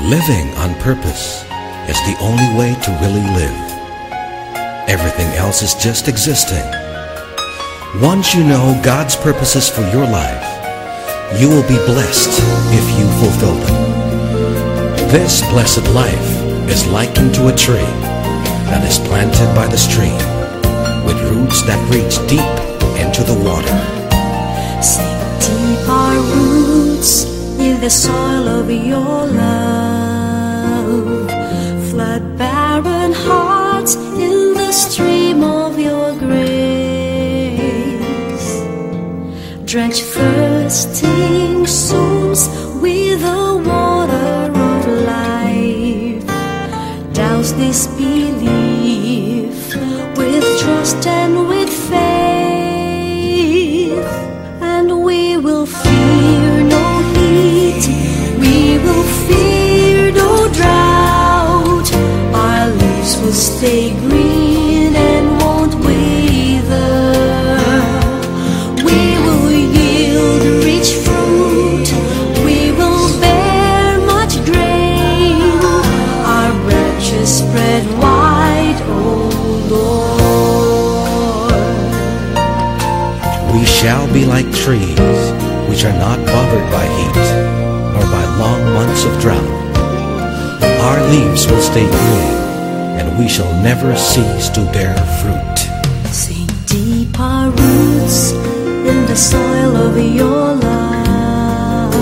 Living on purpose is the only way to really live. Everything else is just existing. Once you know God's purposes for your life, you will be blessed if you fulfill them. This blessed life is likened to a tree that is planted by the stream with roots that reach deep into the water. Sink deep our roots in the soil of your love. Drench thirsting souls with the water of life. Douse this belief shall be like trees which are not bothered by heat nor by long months of drought. Our leaves will stay green and we shall never cease to bear fruit. Sink deep our roots in the soil of your love.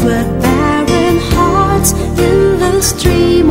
Flood barren hearts in the stream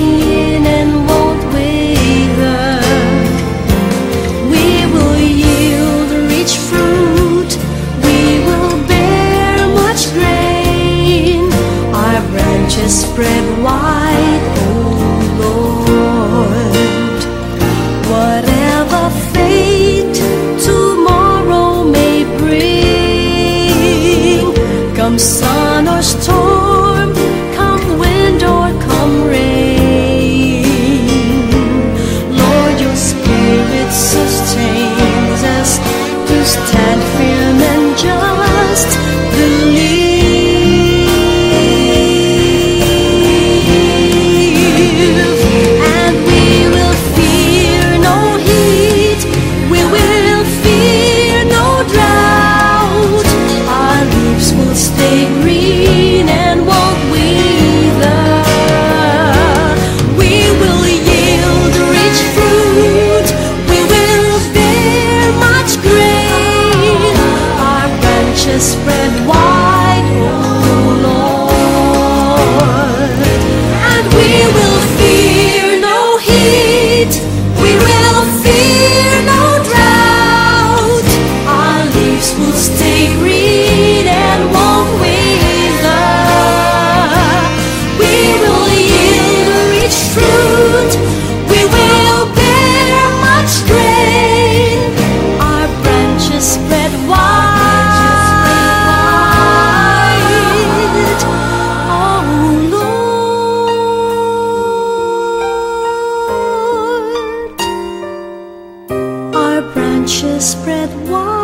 さの人 branches spread wide, 我。